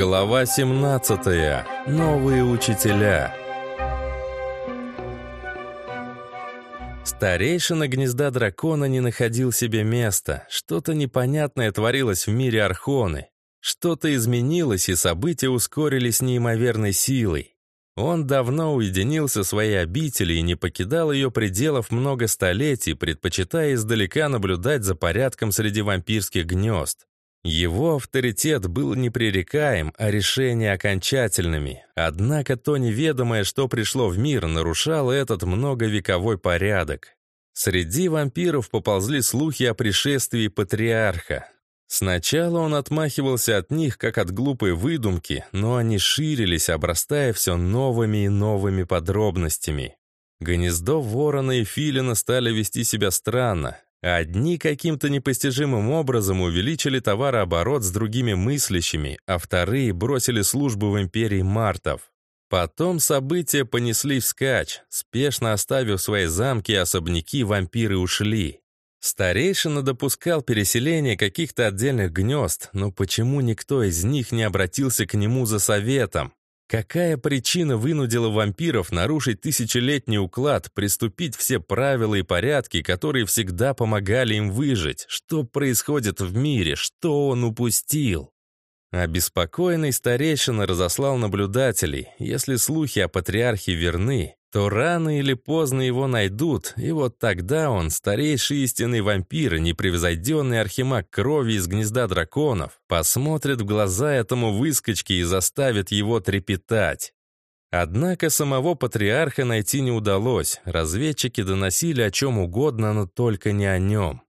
Глава 17. Новые учителя. Старейшина гнезда дракона не находил себе места. Что-то непонятное творилось в мире Архоны. Что-то изменилось, и события ускорились неимоверной силой. Он давно уединился в своей обители и не покидал ее пределов много столетий, предпочитая издалека наблюдать за порядком среди вампирских гнезд. Его авторитет был непререкаем, а решения окончательными. Однако то неведомое, что пришло в мир, нарушало этот многовековой порядок. Среди вампиров поползли слухи о пришествии патриарха. Сначала он отмахивался от них, как от глупой выдумки, но они ширились, обрастая все новыми и новыми подробностями. Гнездо ворона и филина стали вести себя странно. Одни каким-то непостижимым образом увеличили товарооборот с другими мыслящими, а вторые бросили службу в империи Мартов. Потом события понесли вскачь. Спешно оставив свои замки и особняки, вампиры ушли. Старейшина допускал переселение каких-то отдельных гнезд, но почему никто из них не обратился к нему за советом? Какая причина вынудила вампиров нарушить тысячелетний уклад, приступить все правила и порядки, которые всегда помогали им выжить? Что происходит в мире? Что он упустил? Обеспокоенный старейшина разослал наблюдателей. Если слухи о патриархе верны, то рано или поздно его найдут, и вот тогда он, старейший истинный вампир, непревзойденный архимаг крови из гнезда драконов, посмотрит в глаза этому выскочке и заставит его трепетать. Однако самого патриарха найти не удалось, разведчики доносили о чем угодно, но только не о нем.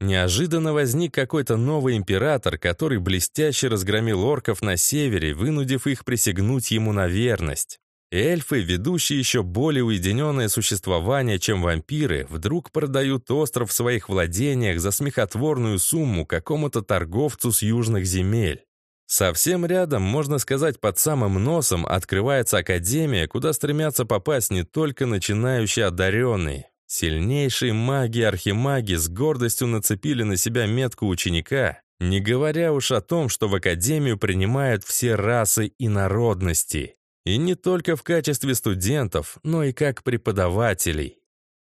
Неожиданно возник какой-то новый император, который блестяще разгромил орков на севере, вынудив их присягнуть ему на верность. Эльфы, ведущие еще более уединенное существование, чем вампиры, вдруг продают остров в своих владениях за смехотворную сумму какому-то торговцу с южных земель. Совсем рядом, можно сказать, под самым носом открывается академия, куда стремятся попасть не только начинающие одаренные. Сильнейшие маги архимаги с гордостью нацепили на себя метку ученика, не говоря уж о том, что в академию принимают все расы и народности. И не только в качестве студентов, но и как преподавателей.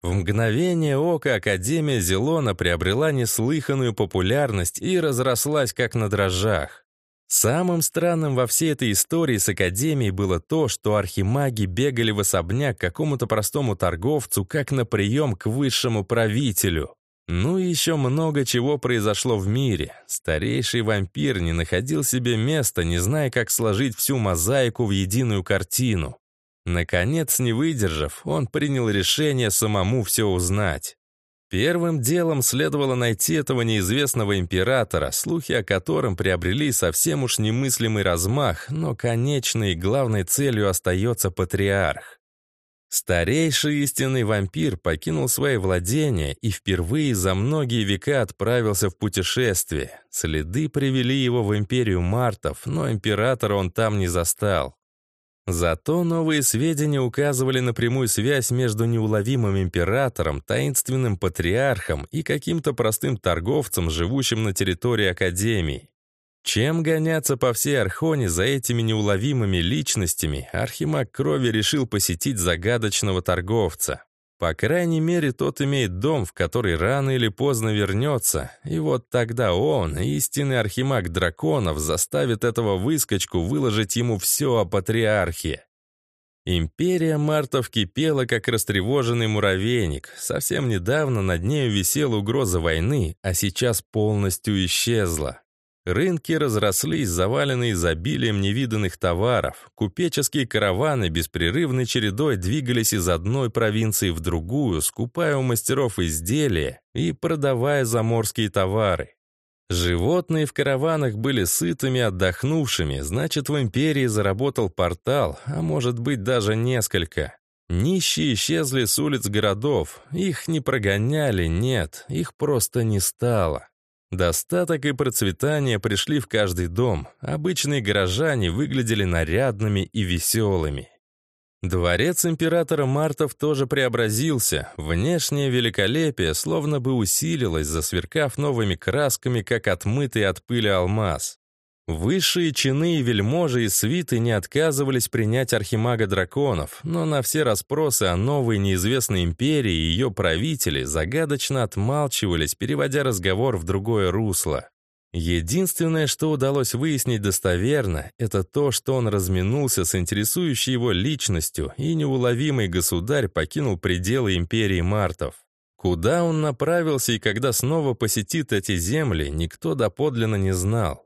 В мгновение ока Академия Зелона приобрела неслыханную популярность и разрослась как на дрожжах. Самым странным во всей этой истории с Академией было то, что архимаги бегали в особняк какому-то простому торговцу, как на прием к высшему правителю. Ну и еще много чего произошло в мире. Старейший вампир не находил себе места, не зная, как сложить всю мозаику в единую картину. Наконец, не выдержав, он принял решение самому все узнать. Первым делом следовало найти этого неизвестного императора, слухи о котором приобрели совсем уж немыслимый размах, но конечной и главной целью остается патриарх. Старейший истинный вампир покинул свои владения и впервые за многие века отправился в путешествие. Следы привели его в империю Мартов, но императора он там не застал. Зато новые сведения указывали на прямую связь между неуловимым императором, таинственным патриархом и каким-то простым торговцем, живущим на территории Академии. Чем гоняться по всей Архоне за этими неуловимыми личностями, Архимаг Крови решил посетить загадочного торговца. По крайней мере, тот имеет дом, в который рано или поздно вернется, и вот тогда он, истинный архимаг драконов, заставит этого выскочку выложить ему все о патриархе. Империя Мартов кипела, как растревоженный муравейник. Совсем недавно над нею висела угроза войны, а сейчас полностью исчезла. Рынки разрослись, заваленные изобилием невиданных товаров. Купеческие караваны беспрерывной чередой двигались из одной провинции в другую, скупая у мастеров изделия и продавая заморские товары. Животные в караванах были сытыми, отдохнувшими, значит, в империи заработал портал, а может быть даже несколько. Нищие исчезли с улиц городов, их не прогоняли, нет, их просто не стало. Достаток и процветание пришли в каждый дом. Обычные горожане выглядели нарядными и веселыми. Дворец императора Мартов тоже преобразился. Внешнее великолепие словно бы усилилось, засверкав новыми красками, как отмытый от пыли алмаз. Высшие чины и вельможи и свиты не отказывались принять архимага драконов, но на все расспросы о новой неизвестной империи и ее правители загадочно отмалчивались, переводя разговор в другое русло. Единственное, что удалось выяснить достоверно, это то, что он разминулся с интересующей его личностью, и неуловимый государь покинул пределы империи Мартов. Куда он направился и когда снова посетит эти земли, никто доподлинно не знал.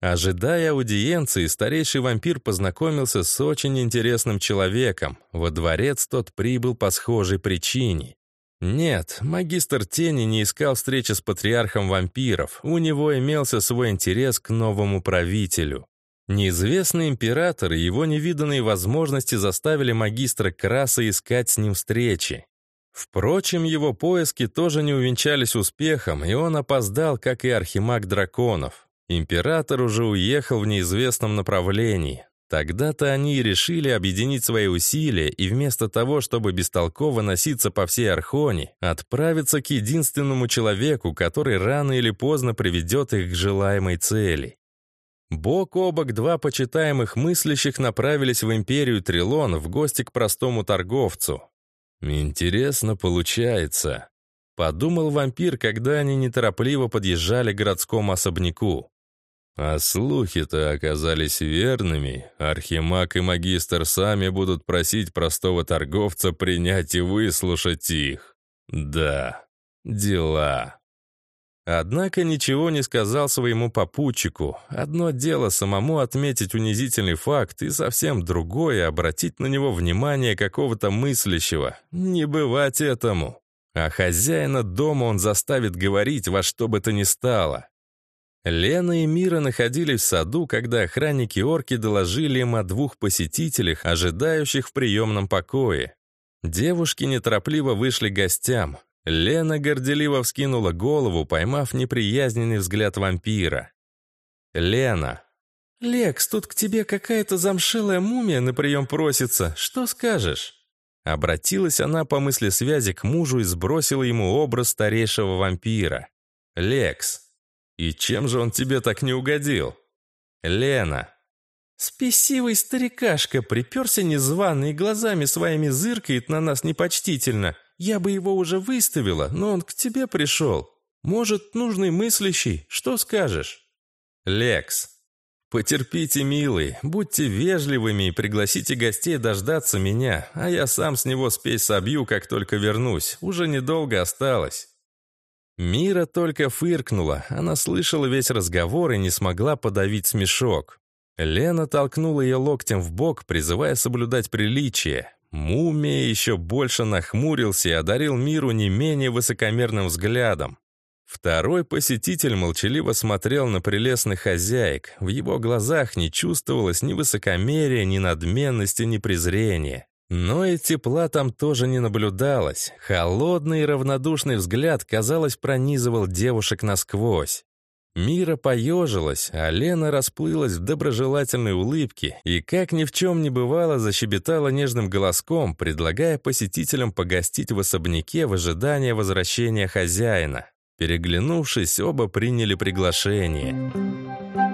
Ожидая аудиенции, старейший вампир познакомился с очень интересным человеком. Во дворец тот прибыл по схожей причине. Нет, магистр тени не искал встречи с патриархом вампиров, у него имелся свой интерес к новому правителю. Неизвестный император и его невиданные возможности заставили магистра Краса искать с ним встречи. Впрочем, его поиски тоже не увенчались успехом, и он опоздал, как и архимаг драконов. Император уже уехал в неизвестном направлении. Тогда-то они и решили объединить свои усилия и вместо того, чтобы бестолково носиться по всей Архоне, отправиться к единственному человеку, который рано или поздно приведет их к желаемой цели. Бок о бок два почитаемых мыслящих направились в империю Трилон в гости к простому торговцу. «Интересно получается», — подумал вампир, когда они неторопливо подъезжали к городскому особняку. А слухи-то оказались верными. Архимаг и магистр сами будут просить простого торговца принять и выслушать их. Да, дела. Однако ничего не сказал своему попутчику. Одно дело самому отметить унизительный факт, и совсем другое — обратить на него внимание какого-то мыслящего. Не бывать этому. А хозяина дома он заставит говорить во что бы то ни стало. Лена и Мира находились в саду, когда охранники-орки доложили им о двух посетителях, ожидающих в приемном покое. Девушки неторопливо вышли к гостям. Лена горделиво вскинула голову, поймав неприязненный взгляд вампира. Лена. «Лекс, тут к тебе какая-то замшелая мумия на прием просится. Что скажешь?» Обратилась она по мысли связи к мужу и сбросила ему образ старейшего вампира. «Лекс, «И чем же он тебе так не угодил?» «Лена». «Спесивый старикашка приперся незваный и глазами своими зыркает на нас непочтительно. Я бы его уже выставила, но он к тебе пришел. Может, нужный мыслящий, что скажешь?» «Лекс». «Потерпите, милый, будьте вежливыми и пригласите гостей дождаться меня, а я сам с него спесь собью, как только вернусь, уже недолго осталось». Мира только фыркнула, она слышала весь разговор и не смогла подавить смешок. Лена толкнула ее локтем в бок, призывая соблюдать приличие. Мумия еще больше нахмурился и одарил Миру не менее высокомерным взглядом. Второй посетитель молчаливо смотрел на прелестных хозяек. В его глазах не чувствовалось ни высокомерия, ни надменности, ни презрения. Но и тепла там тоже не наблюдалось. Холодный и равнодушный взгляд, казалось, пронизывал девушек насквозь. Мира поежилась, а Лена расплылась в доброжелательной улыбке и, как ни в чем не бывало, защебетала нежным голоском, предлагая посетителям погостить в особняке в ожидании возвращения хозяина. Переглянувшись, оба приняли приглашение.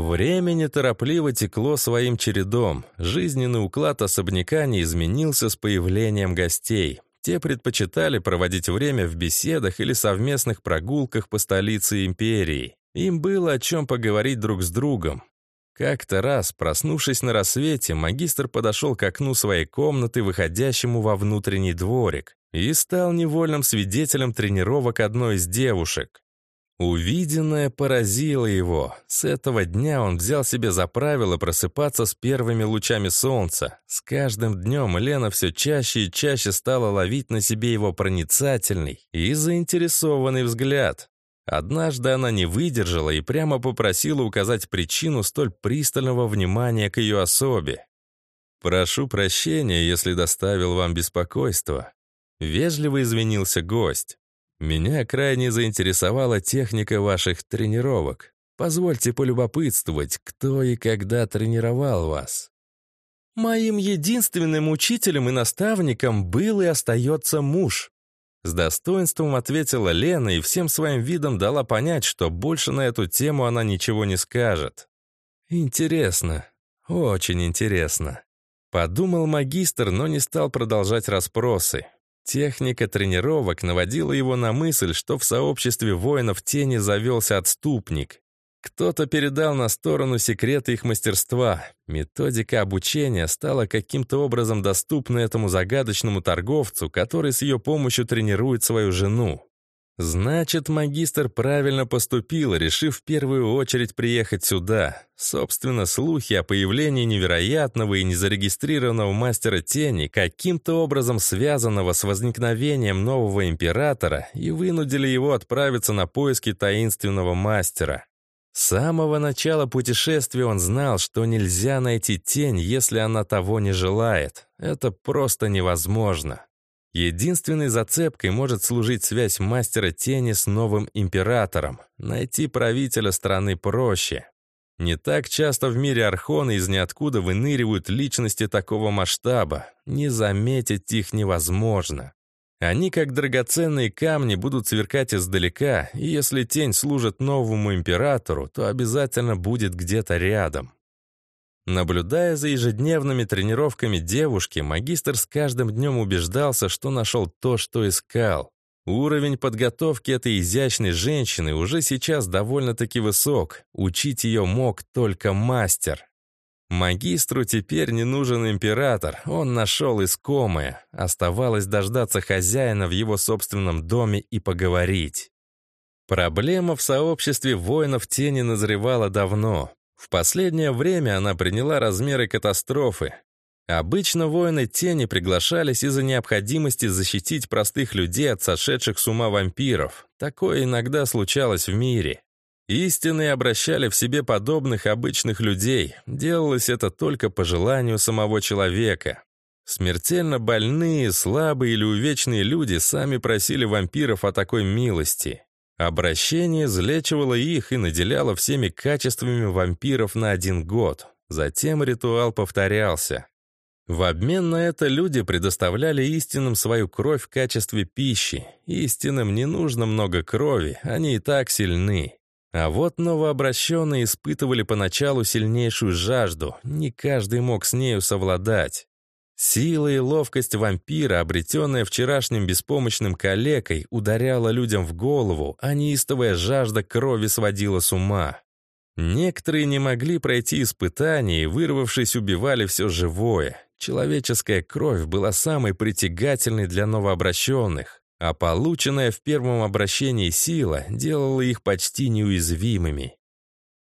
Время неторопливо текло своим чередом. Жизненный уклад особняка не изменился с появлением гостей. Те предпочитали проводить время в беседах или совместных прогулках по столице империи. Им было о чем поговорить друг с другом. Как-то раз, проснувшись на рассвете, магистр подошел к окну своей комнаты, выходящему во внутренний дворик, и стал невольным свидетелем тренировок одной из девушек. Увиденное поразило его. С этого дня он взял себе за правило просыпаться с первыми лучами солнца. С каждым днем Лена все чаще и чаще стала ловить на себе его проницательный и заинтересованный взгляд. Однажды она не выдержала и прямо попросила указать причину столь пристального внимания к ее особе. «Прошу прощения, если доставил вам беспокойство». Вежливо извинился гость. Меня крайне заинтересовала техника ваших тренировок. Позвольте полюбопытствовать, кто и когда тренировал вас. Моим единственным учителем и наставником был и остается муж. С достоинством ответила Лена и всем своим видом дала понять, что больше на эту тему она ничего не скажет. Интересно, очень интересно. Подумал магистр, но не стал продолжать расспросы. Техника тренировок наводила его на мысль, что в сообществе воинов тени завелся отступник. Кто-то передал на сторону секреты их мастерства. Методика обучения стала каким-то образом доступна этому загадочному торговцу, который с ее помощью тренирует свою жену. Значит, магистр правильно поступил, решив в первую очередь приехать сюда. Собственно, слухи о появлении невероятного и незарегистрированного мастера тени каким-то образом связанного с возникновением нового императора и вынудили его отправиться на поиски таинственного мастера. С самого начала путешествия он знал, что нельзя найти тень, если она того не желает. Это просто невозможно. Единственной зацепкой может служить связь мастера тени с новым императором. Найти правителя страны проще. Не так часто в мире Архона из ниоткуда выныривают личности такого масштаба. Не заметить их невозможно. Они, как драгоценные камни, будут сверкать издалека, и если тень служит новому императору, то обязательно будет где-то рядом. Наблюдая за ежедневными тренировками девушки, магистр с каждым днем убеждался, что нашел то, что искал. Уровень подготовки этой изящной женщины уже сейчас довольно-таки высок. Учить ее мог только мастер. Магистру теперь не нужен император, он нашел искомое. Оставалось дождаться хозяина в его собственном доме и поговорить. Проблема в сообществе воинов тени назревала давно. В последнее время она приняла размеры катастрофы. Обычно воины тени приглашались из-за необходимости защитить простых людей от сошедших с ума вампиров. Такое иногда случалось в мире. Истинные обращали в себе подобных обычных людей. Делалось это только по желанию самого человека. Смертельно больные, слабые или увечные люди сами просили вампиров о такой милости. Обращение излечивало их и наделяло всеми качествами вампиров на один год. Затем ритуал повторялся. В обмен на это люди предоставляли истинным свою кровь в качестве пищи. Истинным не нужно много крови, они и так сильны. А вот новообращенные испытывали поначалу сильнейшую жажду, не каждый мог с нею совладать. Сила и ловкость вампира, обретенная вчерашним беспомощным калекой, ударяла людям в голову, а неистовая жажда крови сводила с ума. Некоторые не могли пройти испытания и, вырвавшись, убивали все живое. Человеческая кровь была самой притягательной для новообращенных, а полученная в первом обращении сила делала их почти неуязвимыми.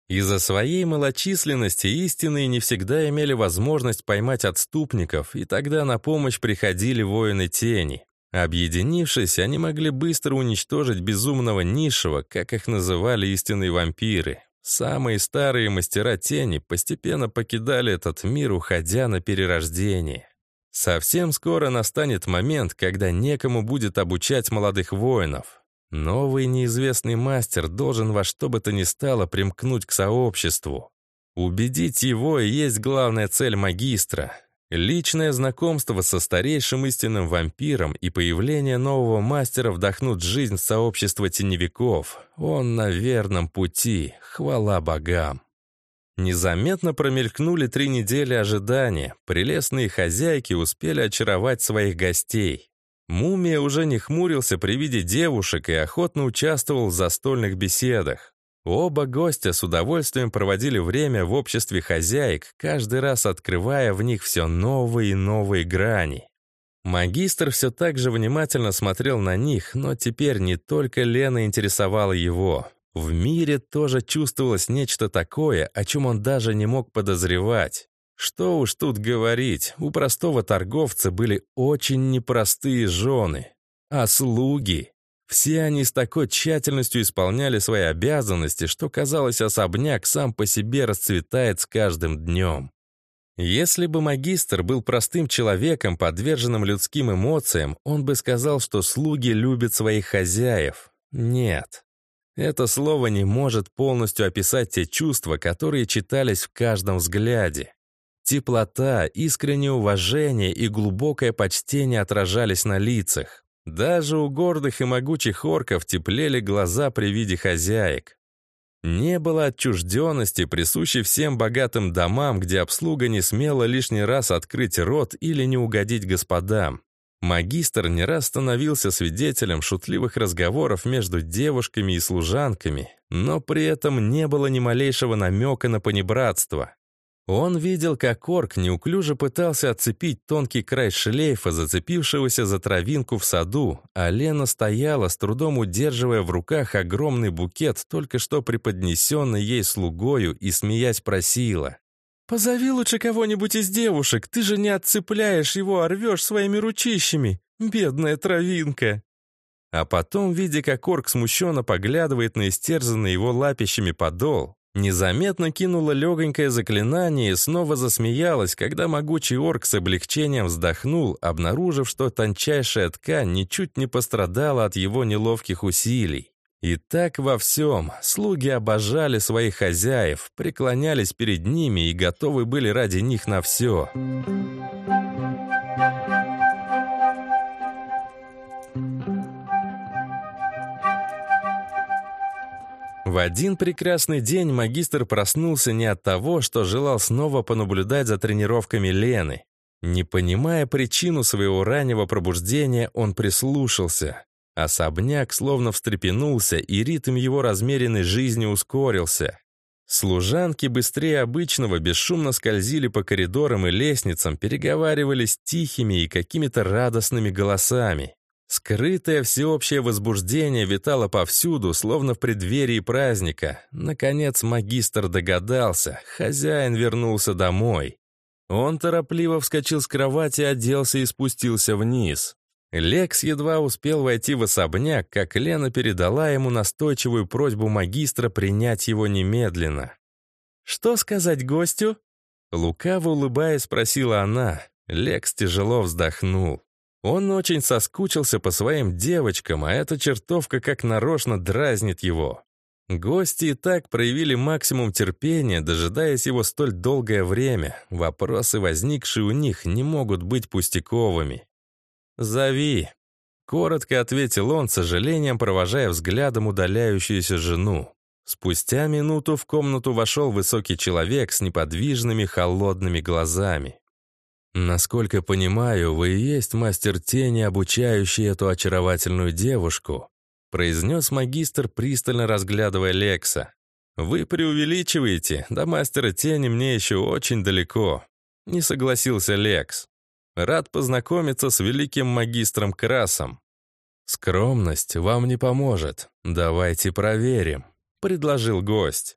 Из-за своей малочисленности истинные не всегда имели возможность поймать отступников, и тогда на помощь приходили воины тени. Объединившись, они могли быстро уничтожить безумного низшего, как их называли истинные вампиры. Самые старые мастера тени постепенно покидали этот мир, уходя на перерождение. Совсем скоро настанет момент, когда некому будет обучать молодых воинов. Новый неизвестный мастер должен во что бы то ни стало примкнуть к сообществу. Убедить его и есть главная цель магистра. Личное знакомство со старейшим истинным вампиром и появление нового мастера вдохнут жизнь в сообщество теневиков. Он на верном пути, хвала богам. Незаметно промелькнули три недели ожидания. Прелестные хозяйки успели очаровать своих гостей. Мумия уже не хмурился при виде девушек и охотно участвовал в застольных беседах. Оба гостя с удовольствием проводили время в обществе хозяек, каждый раз открывая в них все новые и новые грани. Магистр все так же внимательно смотрел на них, но теперь не только Лена интересовала его. В мире тоже чувствовалось нечто такое, о чем он даже не мог подозревать. Что уж тут говорить, у простого торговца были очень непростые жены, а слуги. Все они с такой тщательностью исполняли свои обязанности, что, казалось, особняк сам по себе расцветает с каждым днем. Если бы магистр был простым человеком, подверженным людским эмоциям, он бы сказал, что слуги любят своих хозяев. Нет. Это слово не может полностью описать те чувства, которые читались в каждом взгляде. Теплота, искреннее уважение и глубокое почтение отражались на лицах. Даже у гордых и могучих орков теплели глаза при виде хозяек. Не было отчужденности, присущей всем богатым домам, где обслуга не смела лишний раз открыть рот или не угодить господам. Магистр не раз становился свидетелем шутливых разговоров между девушками и служанками, но при этом не было ни малейшего намека на понебратство. Он видел, как орк неуклюже пытался отцепить тонкий край шлейфа, зацепившегося за травинку в саду, а Лена стояла, с трудом удерживая в руках огромный букет, только что преподнесенный ей слугою, и, смеясь, просила. «Позови лучше кого-нибудь из девушек, ты же не отцепляешь его, а рвешь своими ручищами, бедная травинка!» А потом, видя, как орк смущенно поглядывает на истерзанный его лапищами подол, Незаметно кинула легонькое заклинание и снова засмеялась, когда могучий орк с облегчением вздохнул, обнаружив, что тончайшая ткань ничуть не пострадала от его неловких усилий. И так во всем. Слуги обожали своих хозяев, преклонялись перед ними и готовы были ради них на все. В один прекрасный день магистр проснулся не от того, что желал снова понаблюдать за тренировками Лены. Не понимая причину своего раннего пробуждения, он прислушался. Особняк словно встрепенулся, и ритм его размеренной жизни ускорился. Служанки быстрее обычного бесшумно скользили по коридорам и лестницам, переговаривались тихими и какими-то радостными голосами. Скрытое всеобщее возбуждение витало повсюду, словно в преддверии праздника. Наконец магистр догадался, хозяин вернулся домой. Он торопливо вскочил с кровати, оделся и спустился вниз. Лекс едва успел войти в особняк, как Лена передала ему настойчивую просьбу магистра принять его немедленно. «Что сказать гостю?» Лукаво улыбаясь, спросила она. Лекс тяжело вздохнул. Он очень соскучился по своим девочкам, а эта чертовка как нарочно дразнит его. Гости и так проявили максимум терпения, дожидаясь его столь долгое время. Вопросы, возникшие у них, не могут быть пустяковыми. «Зови», — коротко ответил он, сожалением провожая взглядом удаляющуюся жену. Спустя минуту в комнату вошел высокий человек с неподвижными холодными глазами. «Насколько понимаю, вы и есть мастер тени, обучающий эту очаровательную девушку», произнес магистр, пристально разглядывая Лекса. «Вы преувеличиваете, до мастера тени мне еще очень далеко», не согласился Лекс. «Рад познакомиться с великим магистром Красом». «Скромность вам не поможет. Давайте проверим», — предложил гость.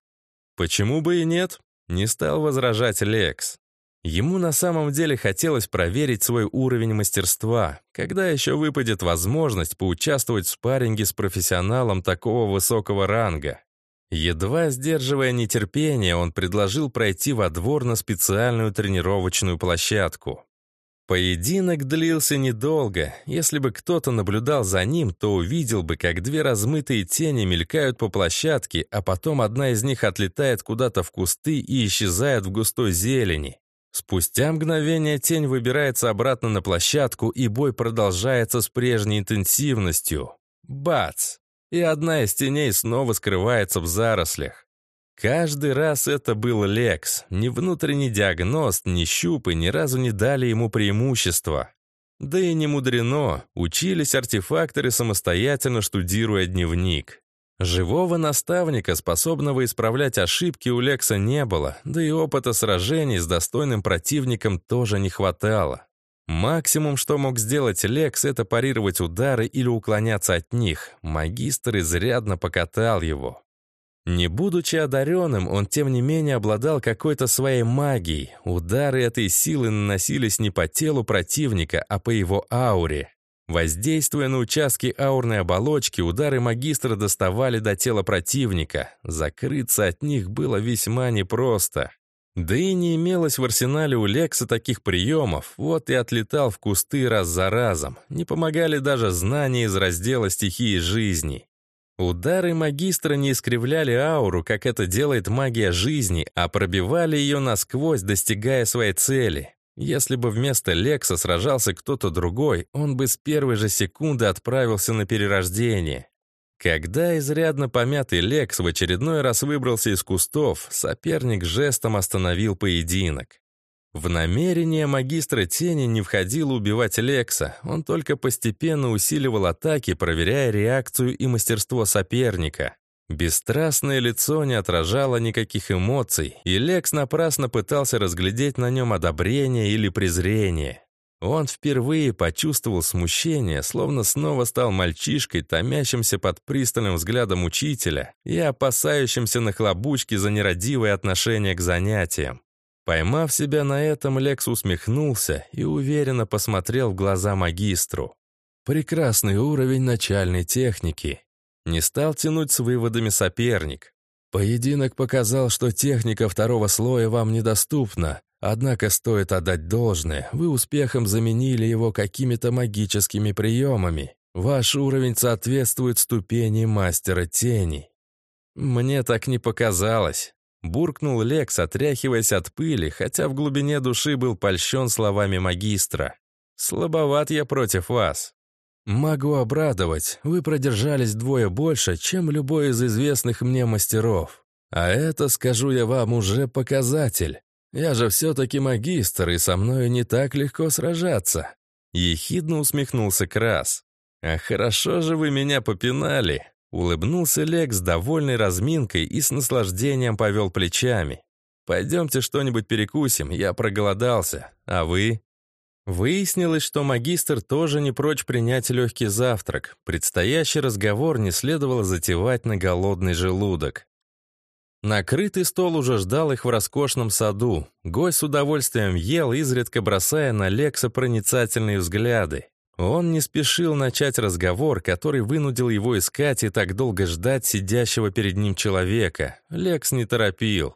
«Почему бы и нет?» — не стал возражать Лекс. Ему на самом деле хотелось проверить свой уровень мастерства, когда еще выпадет возможность поучаствовать в спарринге с профессионалом такого высокого ранга. Едва сдерживая нетерпение, он предложил пройти во двор на специальную тренировочную площадку. Поединок длился недолго. Если бы кто-то наблюдал за ним, то увидел бы, как две размытые тени мелькают по площадке, а потом одна из них отлетает куда-то в кусты и исчезает в густой зелени. Спустя мгновение тень выбирается обратно на площадку, и бой продолжается с прежней интенсивностью. Бац! И одна из теней снова скрывается в зарослях. Каждый раз это был Лекс. Ни внутренний диагност, ни щупы ни разу не дали ему преимущества. Да и не мудрено, учились артефакторы самостоятельно штудируя дневник. Живого наставника, способного исправлять ошибки, у Лекса не было, да и опыта сражений с достойным противником тоже не хватало. Максимум, что мог сделать Лекс, это парировать удары или уклоняться от них. Магистр изрядно покатал его. Не будучи одаренным, он тем не менее обладал какой-то своей магией. Удары этой силы наносились не по телу противника, а по его ауре. Воздействуя на участки аурной оболочки, удары магистра доставали до тела противника. Закрыться от них было весьма непросто. Да и не имелось в арсенале у Лекса таких приемов, вот и отлетал в кусты раз за разом. Не помогали даже знания из раздела стихии жизни. Удары магистра не искривляли ауру, как это делает магия жизни, а пробивали ее насквозь, достигая своей цели. Если бы вместо Лекса сражался кто-то другой, он бы с первой же секунды отправился на перерождение. Когда изрядно помятый Лекс в очередной раз выбрался из кустов, соперник жестом остановил поединок. В намерение магистра тени не входило убивать Лекса, он только постепенно усиливал атаки, проверяя реакцию и мастерство соперника. Бесстрастное лицо не отражало никаких эмоций, и Лекс напрасно пытался разглядеть на нем одобрение или презрение. Он впервые почувствовал смущение, словно снова стал мальчишкой, томящимся под пристальным взглядом учителя и опасающимся нахлобучки за нерадивое отношение к занятиям. Поймав себя на этом, Лекс усмехнулся и уверенно посмотрел в глаза магистру. Прекрасный уровень начальной техники. Не стал тянуть с выводами соперник. Поединок показал, что техника второго слоя вам недоступна, однако стоит отдать должное, вы успехом заменили его какими-то магическими приемами. Ваш уровень соответствует ступени мастера тени. Мне так не показалось. Буркнул Лекс, отряхиваясь от пыли, хотя в глубине души был польщен словами магистра. «Слабоват я против вас». «Могу обрадовать, вы продержались двое больше, чем любой из известных мне мастеров. А это, скажу я вам, уже показатель. Я же все-таки магистр, и со мной не так легко сражаться». Ехидно усмехнулся Крас. «А хорошо же вы меня попинали. Улыбнулся Лекс, довольный разминкой, и с наслаждением повел плечами. «Пойдемте что-нибудь перекусим, я проголодался. А вы?» Выяснилось, что магистр тоже не прочь принять легкий завтрак. Предстоящий разговор не следовало затевать на голодный желудок. Накрытый стол уже ждал их в роскошном саду. Гость с удовольствием ел, изредка бросая на Лекса проницательные взгляды. Он не спешил начать разговор, который вынудил его искать и так долго ждать сидящего перед ним человека. Лекс не торопил.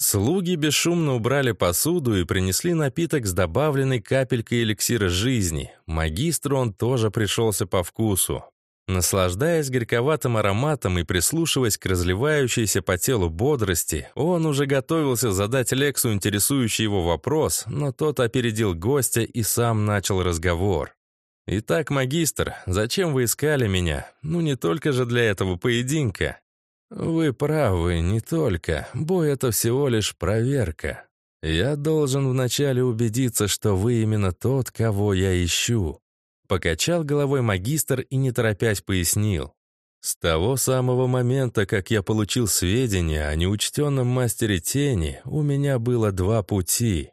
Слуги бесшумно убрали посуду и принесли напиток с добавленной капелькой эликсира жизни. Магистру он тоже пришелся по вкусу. Наслаждаясь горьковатым ароматом и прислушиваясь к разливающейся по телу бодрости, он уже готовился задать Лексу интересующий его вопрос, но тот опередил гостя и сам начал разговор. «Итак, магистр, зачем вы искали меня? Ну, не только же для этого поединка». «Вы правы, не только. Бой — это всего лишь проверка. Я должен вначале убедиться, что вы именно тот, кого я ищу». Покачал головой магистр и, не торопясь, пояснил. «С того самого момента, как я получил сведения о неучтенном мастере тени, у меня было два пути.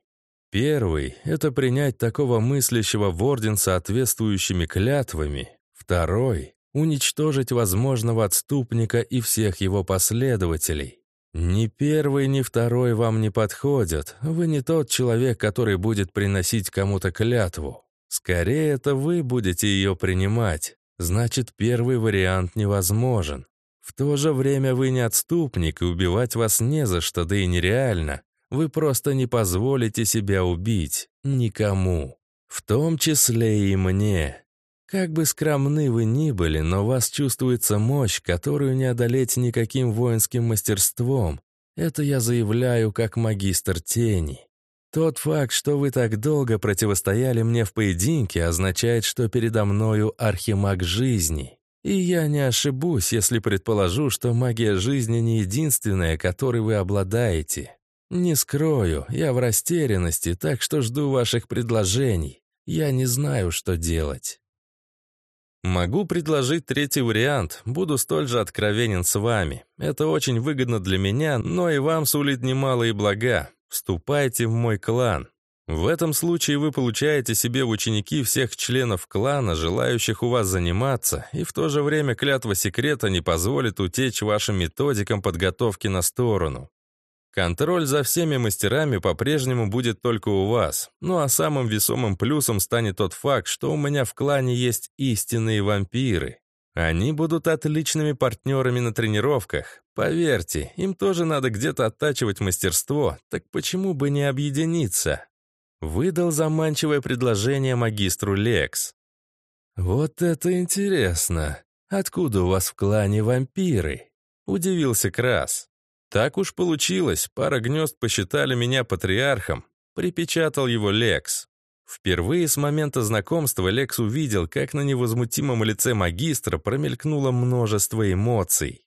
Первый — это принять такого мыслящего в орден соответствующими клятвами. Второй — уничтожить возможного отступника и всех его последователей. Ни первый, ни второй вам не подходят. Вы не тот человек, который будет приносить кому-то клятву. Скорее, это вы будете ее принимать. Значит, первый вариант невозможен. В то же время вы не отступник, и убивать вас не за что, да и нереально. Вы просто не позволите себя убить никому, в том числе и мне. Как бы скромны вы ни были, но у вас чувствуется мощь, которую не одолеть никаким воинским мастерством. Это я заявляю как магистр тени. Тот факт, что вы так долго противостояли мне в поединке, означает, что передо мною архимаг жизни. И я не ошибусь, если предположу, что магия жизни не единственная, которой вы обладаете. «Не скрою, я в растерянности, так что жду ваших предложений. Я не знаю, что делать». Могу предложить третий вариант. Буду столь же откровенен с вами. Это очень выгодно для меня, но и вам сулит немалые блага. Вступайте в мой клан. В этом случае вы получаете себе в ученики всех членов клана, желающих у вас заниматься, и в то же время клятва секрета не позволит утечь вашим методикам подготовки на сторону. Контроль за всеми мастерами по-прежнему будет только у вас. Ну а самым весомым плюсом станет тот факт, что у меня в клане есть истинные вампиры. Они будут отличными партнерами на тренировках. Поверьте, им тоже надо где-то оттачивать мастерство, так почему бы не объединиться? Выдал заманчивое предложение магистру Лекс. «Вот это интересно!» Откуда у вас в клане вампиры?» — удивился Крас. «Так уж получилось, пара гнезд посчитали меня патриархом», — припечатал его Лекс. Впервые с момента знакомства Лекс увидел, как на невозмутимом лице магистра промелькнуло множество эмоций.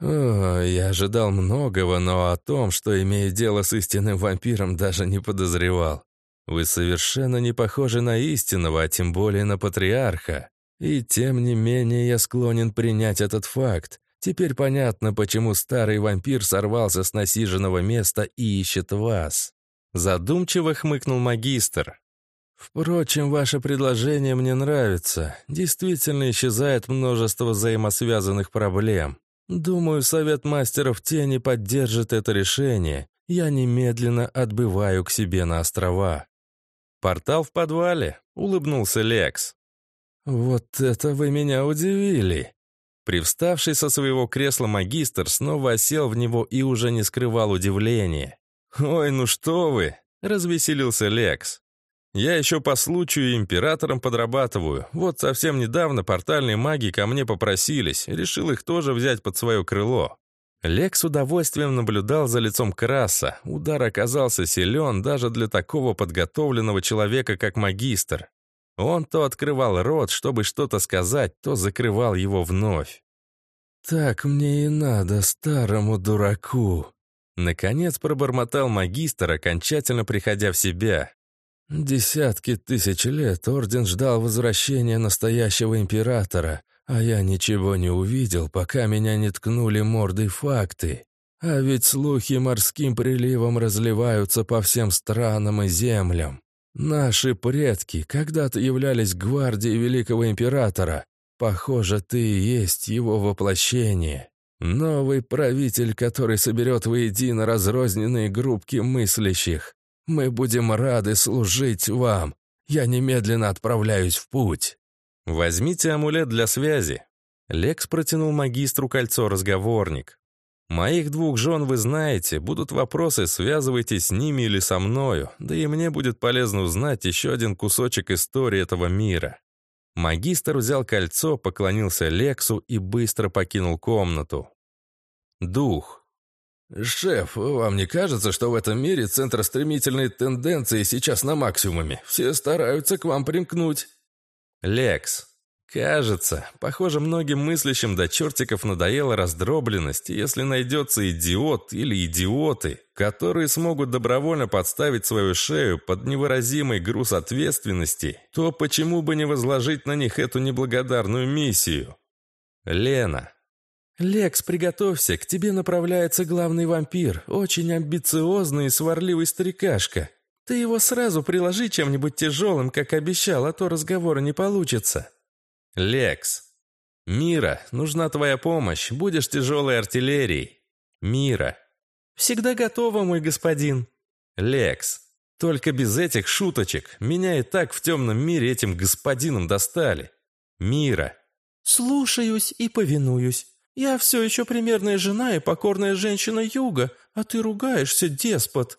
«О, я ожидал многого, но о том, что имею дело с истинным вампиром, даже не подозревал. Вы совершенно не похожи на истинного, а тем более на патриарха. И тем не менее я склонен принять этот факт. Теперь понятно, почему старый вампир сорвался с насиженного места и ищет вас». Задумчиво хмыкнул магистр. Впрочем, ваше предложение мне нравится. Действительно исчезает множество взаимосвязанных проблем. Думаю, совет мастеров тени поддержит это решение. Я немедленно отбываю к себе на острова. Портал в подвале, улыбнулся Лекс. Вот это вы меня удивили. Привставший со своего кресла магистр снова осел в него и уже не скрывал удивления. «Ой, ну что вы!» — развеселился Лекс. Я еще по случаю императором подрабатываю. Вот совсем недавно портальные маги ко мне попросились. Решил их тоже взять под свое крыло. Лек с удовольствием наблюдал за лицом Краса. Удар оказался силен даже для такого подготовленного человека, как магистр. Он то открывал рот, чтобы что-то сказать, то закрывал его вновь. «Так мне и надо, старому дураку!» Наконец пробормотал магистр, окончательно приходя в себя. Десятки тысяч лет Орден ждал возвращения настоящего императора, а я ничего не увидел, пока меня не ткнули мордой факты. А ведь слухи морским приливом разливаются по всем странам и землям. Наши предки когда-то являлись гвардией великого императора. Похоже, ты и есть его воплощение. Новый правитель, который соберет воедино разрозненные группки мыслящих. Мы будем рады служить вам. Я немедленно отправляюсь в путь». «Возьмите амулет для связи». Лекс протянул магистру кольцо-разговорник. «Моих двух жен вы знаете, будут вопросы, связывайтесь с ними или со мною, да и мне будет полезно узнать еще один кусочек истории этого мира». Магистр взял кольцо, поклонился Лексу и быстро покинул комнату. Дух. «Шеф, вам не кажется, что в этом мире центр стремительной тенденции сейчас на максимуме? Все стараются к вам примкнуть». «Лекс, кажется. Похоже, многим мыслящим до чертиков надоела раздробленность, если найдется идиот или идиоты, которые смогут добровольно подставить свою шею под невыразимый груз ответственности, то почему бы не возложить на них эту неблагодарную миссию?» «Лена, «Лекс, приготовься, к тебе направляется главный вампир, очень амбициозный и сварливый старикашка. Ты его сразу приложи чем-нибудь тяжелым, как обещал, а то разговора не получится». «Лекс, Мира, нужна твоя помощь, будешь тяжелой артиллерией». «Мира». «Всегда готова, мой господин». «Лекс, только без этих шуточек. Меня и так в темном мире этим господином достали». «Мира». «Слушаюсь и повинуюсь». «Я все еще примерная жена и покорная женщина Юга, а ты ругаешься, деспот!»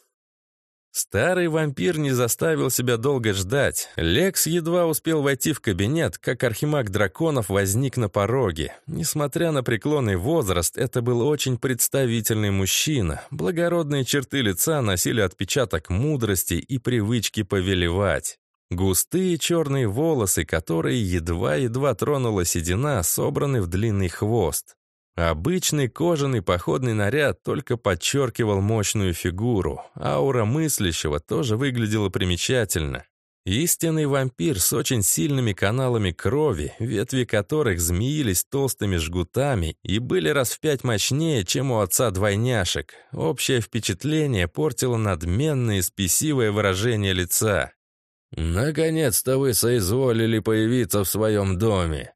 Старый вампир не заставил себя долго ждать. Лекс едва успел войти в кабинет, как архимаг драконов возник на пороге. Несмотря на преклонный возраст, это был очень представительный мужчина. Благородные черты лица носили отпечаток мудрости и привычки повелевать. Густые черные волосы, которые едва-едва тронула седина, собраны в длинный хвост. Обычный кожаный походный наряд только подчеркивал мощную фигуру. Аура мыслящего тоже выглядела примечательно. Истинный вампир с очень сильными каналами крови, ветви которых змеились толстыми жгутами и были раз в пять мощнее, чем у отца двойняшек. Общее впечатление портило надменное и спесивое выражение лица. «Наконец-то вы соизволили появиться в своем доме»,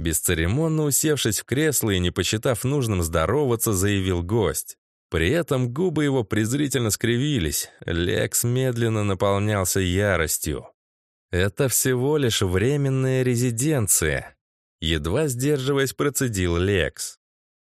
Бесцеремонно усевшись в кресло и не посчитав нужным здороваться, заявил гость. При этом губы его презрительно скривились. Лекс медленно наполнялся яростью. «Это всего лишь временная резиденция», — едва сдерживаясь, процедил Лекс.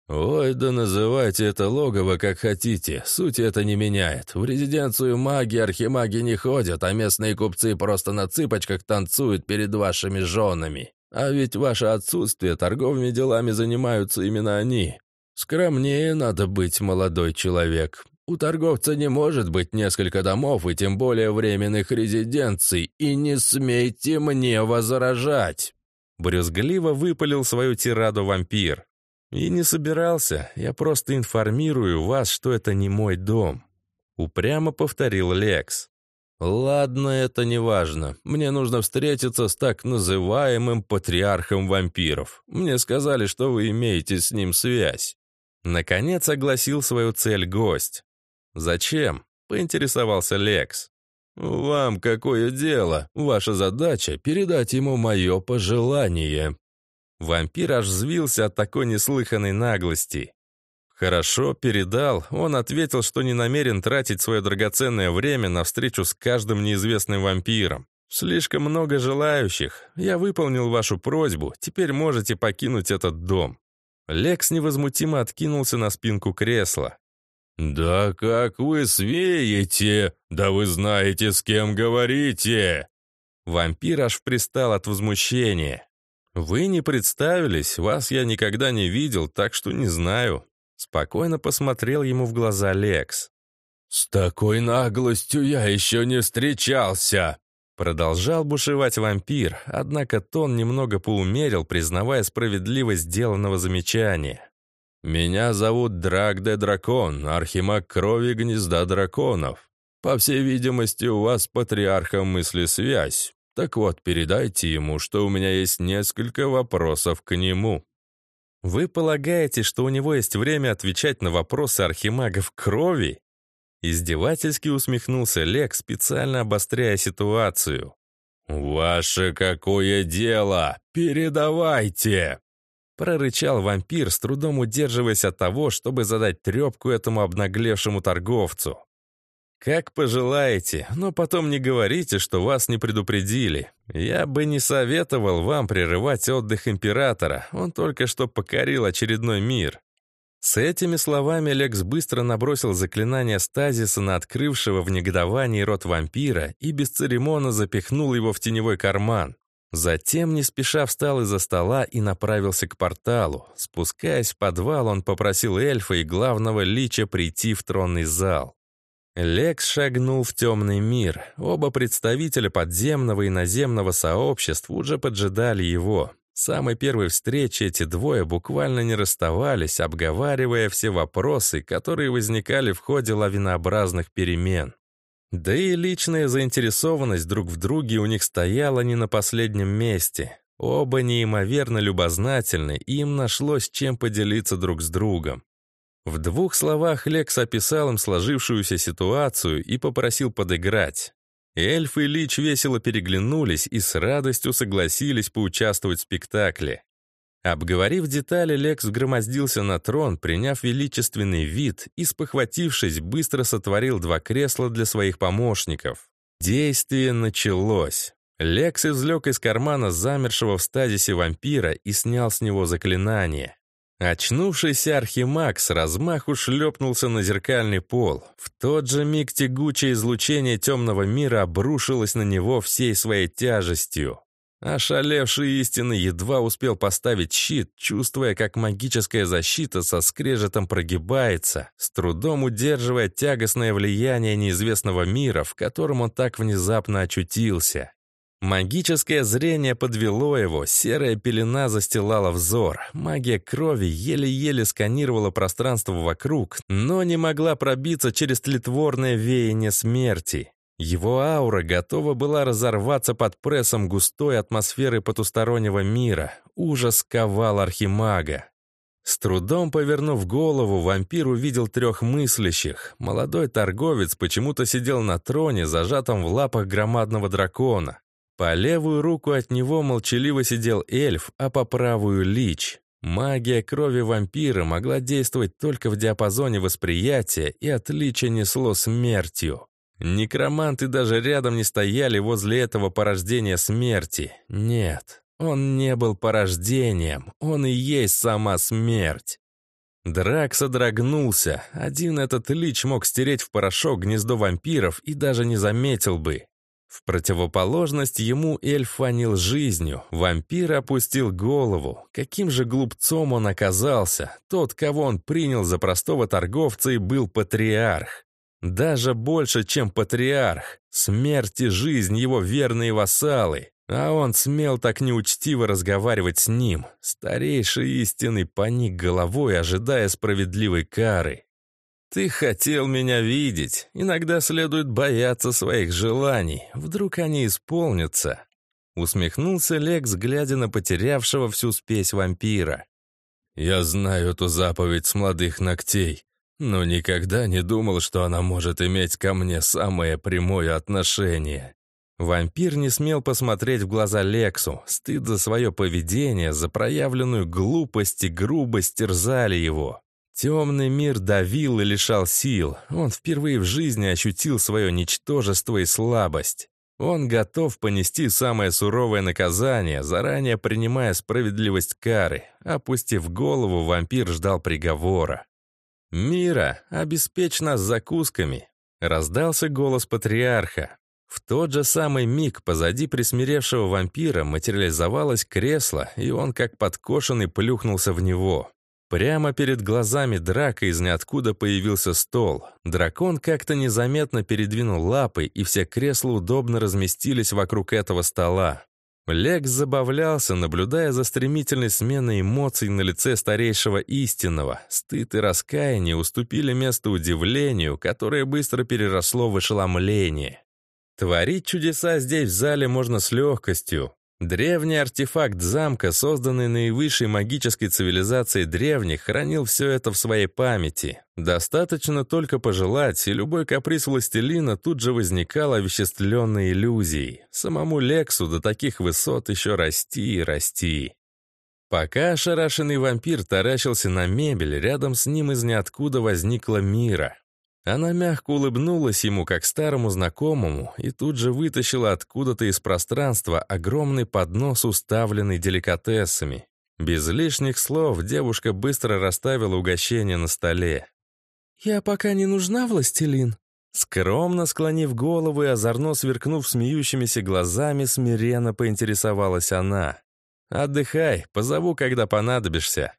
«Ой, да называйте это логово как хотите, суть это не меняет. В резиденцию маги, архимаги не ходят, а местные купцы просто на цыпочках танцуют перед вашими женами. А ведь ваше отсутствие торговыми делами занимаются именно они. Скромнее надо быть, молодой человек. У торговца не может быть несколько домов и тем более временных резиденций, и не смейте мне возражать!» Брюзгливо выпалил свою тираду вампир. «И не собирался, я просто информирую вас, что это не мой дом», упрямо повторил Лекс. «Ладно, это не важно. Мне нужно встретиться с так называемым патриархом вампиров. Мне сказали, что вы имеете с ним связь». Наконец огласил свою цель гость. «Зачем?» — поинтересовался Лекс. «Вам какое дело? Ваша задача — передать ему мое пожелание». Вампир аж взвился от такой неслыханной наглости. Хорошо, передал. Он ответил, что не намерен тратить свое драгоценное время на встречу с каждым неизвестным вампиром. Слишком много желающих. Я выполнил вашу просьбу, теперь можете покинуть этот дом. Лекс невозмутимо откинулся на спинку кресла. «Да как вы свеете? Да вы знаете, с кем говорите!» Вампир аж пристал от возмущения. «Вы не представились, вас я никогда не видел, так что не знаю». Спокойно посмотрел ему в глаза Лекс. «С такой наглостью я еще не встречался!» Продолжал бушевать вампир, однако тон немного поумерил, признавая справедливость сделанного замечания. «Меня зовут Драк де Дракон, архимаг крови гнезда драконов. По всей видимости, у вас с патриархом мысли связь. Так вот, передайте ему, что у меня есть несколько вопросов к нему». «Вы полагаете, что у него есть время отвечать на вопросы архимагов крови?» Издевательски усмехнулся Лек, специально обостряя ситуацию. «Ваше какое дело? Передавайте!» Прорычал вампир, с трудом удерживаясь от того, чтобы задать трепку этому обнаглевшему торговцу. «Как пожелаете, но потом не говорите, что вас не предупредили. Я бы не советовал вам прерывать отдых императора, он только что покорил очередной мир». С этими словами Лекс быстро набросил заклинание стазиса на открывшего в негодовании рот вампира и без церемона запихнул его в теневой карман. Затем, не спеша, встал из-за стола и направился к порталу. Спускаясь в подвал, он попросил эльфа и главного лича прийти в тронный зал. Лекс шагнул в темный мир. Оба представителя подземного и наземного сообществ уже поджидали его. С самой первой встречи эти двое буквально не расставались, обговаривая все вопросы, которые возникали в ходе лавинообразных перемен. Да и личная заинтересованность друг в друге у них стояла не на последнем месте. Оба неимоверно любознательны, и им нашлось чем поделиться друг с другом. В двух словах Лекс описал им сложившуюся ситуацию и попросил подыграть. Эльф и Лич весело переглянулись и с радостью согласились поучаствовать в спектакле. Обговорив детали, Лекс громоздился на трон, приняв величественный вид и, спохватившись, быстро сотворил два кресла для своих помощников. Действие началось. Лекс извлек из кармана замершего в стазисе вампира и снял с него заклинание. Очнувшийся архимаг с размаху шлепнулся на зеркальный пол. В тот же миг тягучее излучение темного мира обрушилось на него всей своей тяжестью. Ошалевший истины едва успел поставить щит, чувствуя, как магическая защита со скрежетом прогибается, с трудом удерживая тягостное влияние неизвестного мира, в котором он так внезапно очутился. Магическое зрение подвело его, серая пелена застилала взор. Магия крови еле-еле сканировала пространство вокруг, но не могла пробиться через тлетворное веяние смерти. Его аура готова была разорваться под прессом густой атмосферы потустороннего мира. Ужас ковал архимага. С трудом повернув голову, вампир увидел трех мыслящих. Молодой торговец почему-то сидел на троне, зажатом в лапах громадного дракона. По левую руку от него молчаливо сидел эльф, а по правую — лич. Магия крови вампира могла действовать только в диапазоне восприятия, и от лича несло смертью. Некроманты даже рядом не стояли возле этого порождения смерти. Нет, он не был порождением, он и есть сама смерть. Драк содрогнулся. Один этот лич мог стереть в порошок гнездо вампиров и даже не заметил бы. В противоположность ему эльф фанил жизнью, вампир опустил голову. Каким же глупцом он оказался? Тот, кого он принял за простого торговца и был патриарх. Даже больше, чем патриарх. Смерть и жизнь его верные вассалы. А он смел так неучтиво разговаривать с ним. Старейший истинный поник головой, ожидая справедливой кары. «Ты хотел меня видеть. Иногда следует бояться своих желаний. Вдруг они исполнятся». Усмехнулся Лекс, глядя на потерявшего всю спесь вампира. «Я знаю эту заповедь с молодых ногтей, но никогда не думал, что она может иметь ко мне самое прямое отношение». Вампир не смел посмотреть в глаза Лексу. Стыд за свое поведение, за проявленную глупость и грубость терзали его. Темный мир давил и лишал сил. Он впервые в жизни ощутил свое ничтожество и слабость. Он готов понести самое суровое наказание, заранее принимая справедливость кары. Опустив голову, вампир ждал приговора. «Мира, обеспечь нас закусками!» — раздался голос патриарха. В тот же самый миг позади присмиревшего вампира материализовалось кресло, и он как подкошенный плюхнулся в него. Прямо перед глазами драка из ниоткуда появился стол. Дракон как-то незаметно передвинул лапы, и все кресла удобно разместились вокруг этого стола. Лекс забавлялся, наблюдая за стремительной сменой эмоций на лице старейшего истинного. Стыд и раскаяние уступили место удивлению, которое быстро переросло в ошеломление. Творить чудеса здесь в зале можно с легкостью. Древний артефакт замка, созданный наивысшей магической цивилизацией древних, хранил все это в своей памяти. Достаточно только пожелать, и любой каприз властелина тут же возникал овеществленной иллюзией. Самому Лексу до таких высот еще расти и расти. Пока ошарашенный вампир таращился на мебель, рядом с ним из ниоткуда возникла Мира. Она мягко улыбнулась ему, как старому знакомому, и тут же вытащила откуда-то из пространства огромный поднос, уставленный деликатесами. Без лишних слов девушка быстро расставила угощение на столе. «Я пока не нужна, властелин?» Скромно склонив голову и озорно сверкнув смеющимися глазами, смиренно поинтересовалась она. «Отдыхай, позову, когда понадобишься».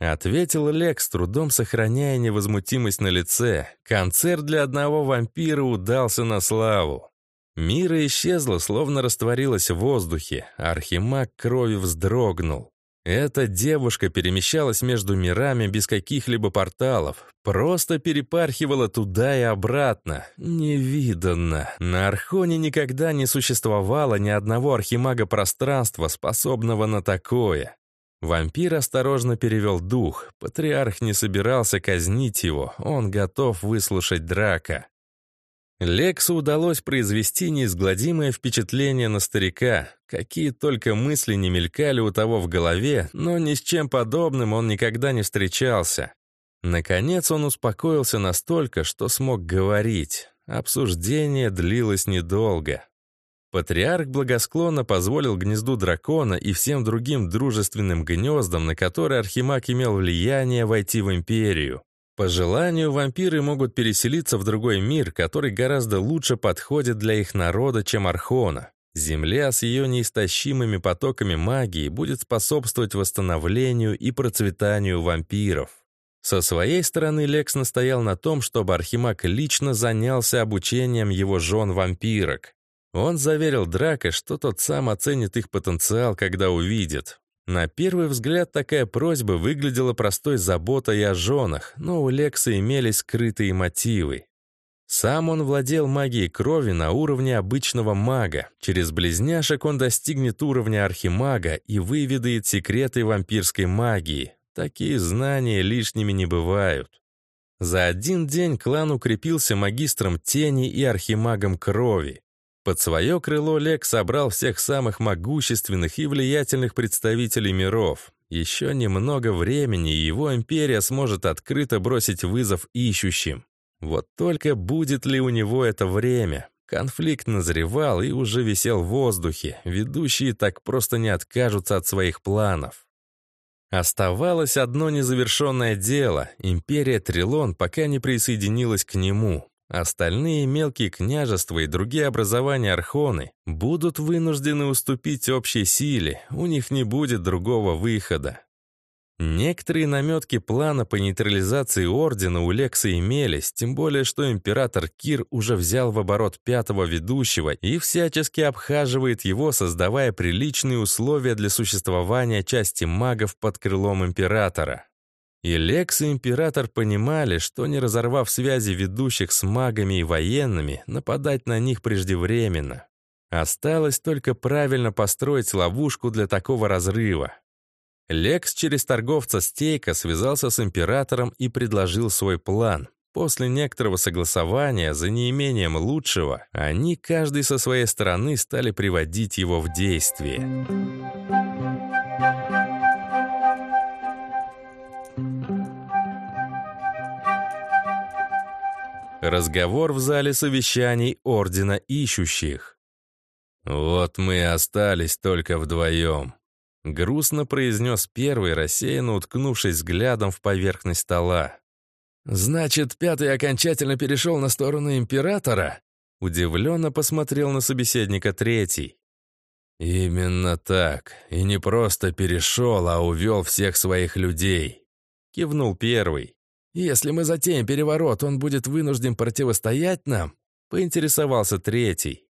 Ответил Лекс, трудом сохраняя невозмутимость на лице. Концерт для одного вампира удался на славу. Мира исчезла, словно растворилась в воздухе. Архимаг крови вздрогнул. Эта девушка перемещалась между мирами без каких-либо порталов. Просто перепархивала туда и обратно. Невиданно. На Архоне никогда не существовало ни одного архимага пространства, способного на такое. Вампир осторожно перевел дух. Патриарх не собирался казнить его, он готов выслушать драка. Лексу удалось произвести неизгладимое впечатление на старика. Какие только мысли не мелькали у того в голове, но ни с чем подобным он никогда не встречался. Наконец он успокоился настолько, что смог говорить. Обсуждение длилось недолго. Патриарх благосклонно позволил гнезду дракона и всем другим дружественным гнездам, на которые Архимаг имел влияние, войти в империю. По желанию, вампиры могут переселиться в другой мир, который гораздо лучше подходит для их народа, чем Архона. Земля с ее неистощимыми потоками магии будет способствовать восстановлению и процветанию вампиров. Со своей стороны Лекс настоял на том, чтобы Архимаг лично занялся обучением его жен-вампирок. Он заверил Драка, что тот сам оценит их потенциал, когда увидит. На первый взгляд такая просьба выглядела простой заботой о женах, но у Лекса имелись скрытые мотивы. Сам он владел магией крови на уровне обычного мага. Через близняшек он достигнет уровня архимага и выведает секреты вампирской магии. Такие знания лишними не бывают. За один день клан укрепился магистром тени и архимагом крови. Под свое крыло Лек собрал всех самых могущественных и влиятельных представителей миров. Еще немного времени, и его империя сможет открыто бросить вызов ищущим. Вот только будет ли у него это время? Конфликт назревал и уже висел в воздухе. Ведущие так просто не откажутся от своих планов. Оставалось одно незавершенное дело. Империя Трилон пока не присоединилась к нему. Остальные мелкие княжества и другие образования Архоны будут вынуждены уступить общей силе, у них не будет другого выхода. Некоторые наметки плана по нейтрализации Ордена у Лекса имелись, тем более, что император Кир уже взял в оборот пятого ведущего и всячески обхаживает его, создавая приличные условия для существования части магов под крылом императора. И Лекс и Император понимали, что не разорвав связи ведущих с магами и военными, нападать на них преждевременно. Осталось только правильно построить ловушку для такого разрыва. Лекс через торговца стейка связался с Императором и предложил свой план. После некоторого согласования, за неимением лучшего, они каждый со своей стороны стали приводить его в действие. Разговор в зале совещаний Ордена Ищущих. «Вот мы и остались только вдвоем», — грустно произнес первый, рассеянно уткнувшись взглядом в поверхность стола. «Значит, пятый окончательно перешел на сторону императора?» Удивленно посмотрел на собеседника третий. «Именно так. И не просто перешел, а увел всех своих людей», — кивнул первый. «Если мы затеем переворот, он будет вынужден противостоять нам?» — поинтересовался третий.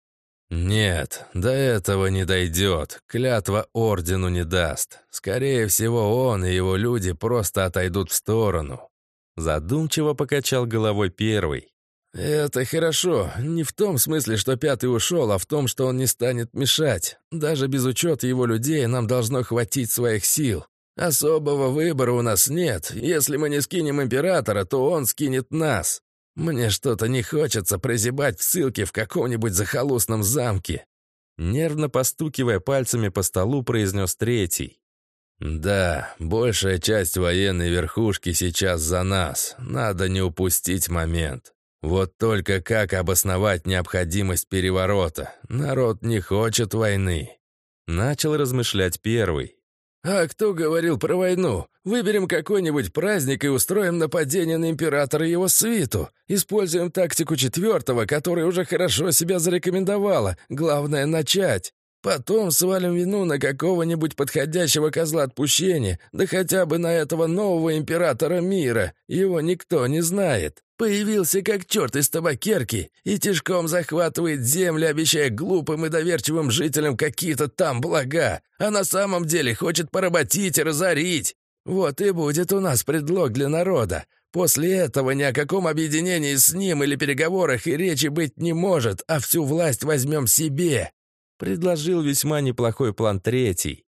«Нет, до этого не дойдет. Клятва ордену не даст. Скорее всего, он и его люди просто отойдут в сторону». Задумчиво покачал головой первый. «Это хорошо. Не в том смысле, что пятый ушел, а в том, что он не станет мешать. Даже без учета его людей нам должно хватить своих сил. Особого выбора у нас нет. Если мы не скинем императора, то он скинет нас. Мне что-то не хочется прозябать в ссылке в каком-нибудь захолустном замке». Нервно постукивая пальцами по столу, произнес третий. «Да, большая часть военной верхушки сейчас за нас. Надо не упустить момент. Вот только как обосновать необходимость переворота? Народ не хочет войны». Начал размышлять первый. «А кто говорил про войну? Выберем какой-нибудь праздник и устроим нападение на императора и его свиту. Используем тактику четвертого, которая уже хорошо себя зарекомендовала. Главное — начать. Потом свалим вину на какого-нибудь подходящего козла отпущения, да хотя бы на этого нового императора мира. Его никто не знает. Появился как черт из табакерки и тяжком захватывает земли, обещая глупым и доверчивым жителям какие-то там блага, а на самом деле хочет поработить и разорить. Вот и будет у нас предлог для народа. После этого ни о каком объединении с ним или переговорах и речи быть не может, а всю власть возьмем себе. Предложил весьма неплохой план третий.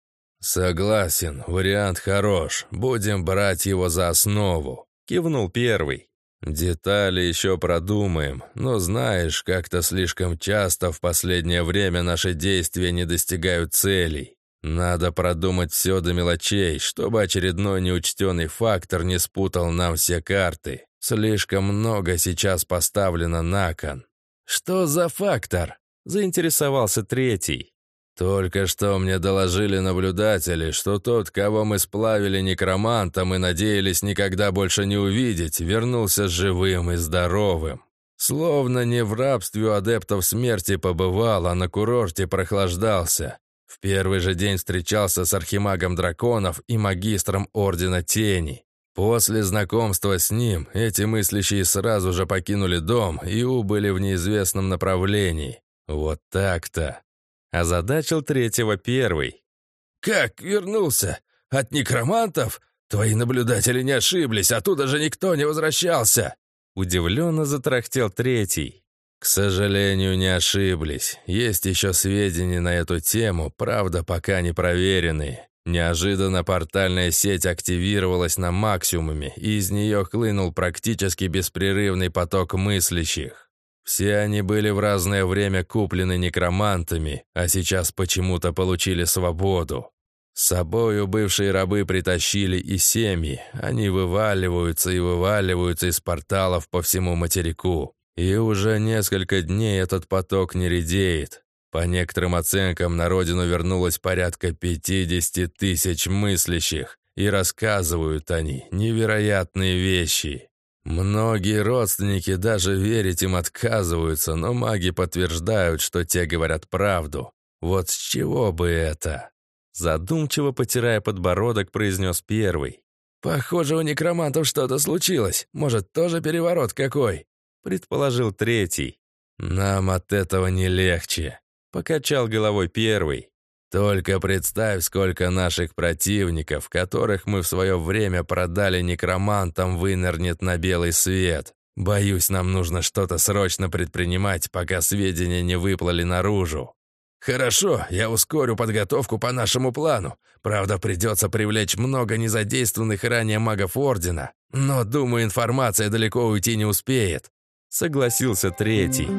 «Согласен, вариант хорош. Будем брать его за основу», — кивнул первый. «Детали еще продумаем, но знаешь, как-то слишком часто в последнее время наши действия не достигают целей. Надо продумать все до мелочей, чтобы очередной неучтенный фактор не спутал нам все карты. Слишком много сейчас поставлено на кон». «Что за фактор?» – заинтересовался третий. «Только что мне доложили наблюдатели, что тот, кого мы сплавили некромантом и надеялись никогда больше не увидеть, вернулся живым и здоровым. Словно не в рабстве у адептов смерти побывал, а на курорте прохлаждался. В первый же день встречался с архимагом драконов и магистром Ордена Тени. После знакомства с ним эти мыслящие сразу же покинули дом и убыли в неизвестном направлении. Вот так-то. Озадачил третьего первый. «Как вернулся? От некромантов? Твои наблюдатели не ошиблись, оттуда же никто не возвращался!» Удивленно затрахтел третий. «К сожалению, не ошиблись. Есть еще сведения на эту тему, правда, пока не проверенные. Неожиданно портальная сеть активировалась на максимуме, и из нее хлынул практически беспрерывный поток мыслящих. Все они были в разное время куплены некромантами, а сейчас почему-то получили свободу. С собою бывшие рабы притащили и семьи. Они вываливаются и вываливаются из порталов по всему материку. И уже несколько дней этот поток не редеет. По некоторым оценкам, на родину вернулось порядка 50 тысяч мыслящих, и рассказывают они невероятные вещи. Многие родственники даже верить им отказываются, но маги подтверждают, что те говорят правду. Вот с чего бы это? Задумчиво потирая подбородок, произнес первый. «Похоже, у некромантов что-то случилось. Может, тоже переворот какой?» Предположил третий. «Нам от этого не легче», — покачал головой первый. «Только представь, сколько наших противников, которых мы в свое время продали некромантам, вынырнет на белый свет. Боюсь, нам нужно что-то срочно предпринимать, пока сведения не выплыли наружу». «Хорошо, я ускорю подготовку по нашему плану. Правда, придется привлечь много незадействованных ранее магов Ордена, но, думаю, информация далеко уйти не успеет», — согласился третий.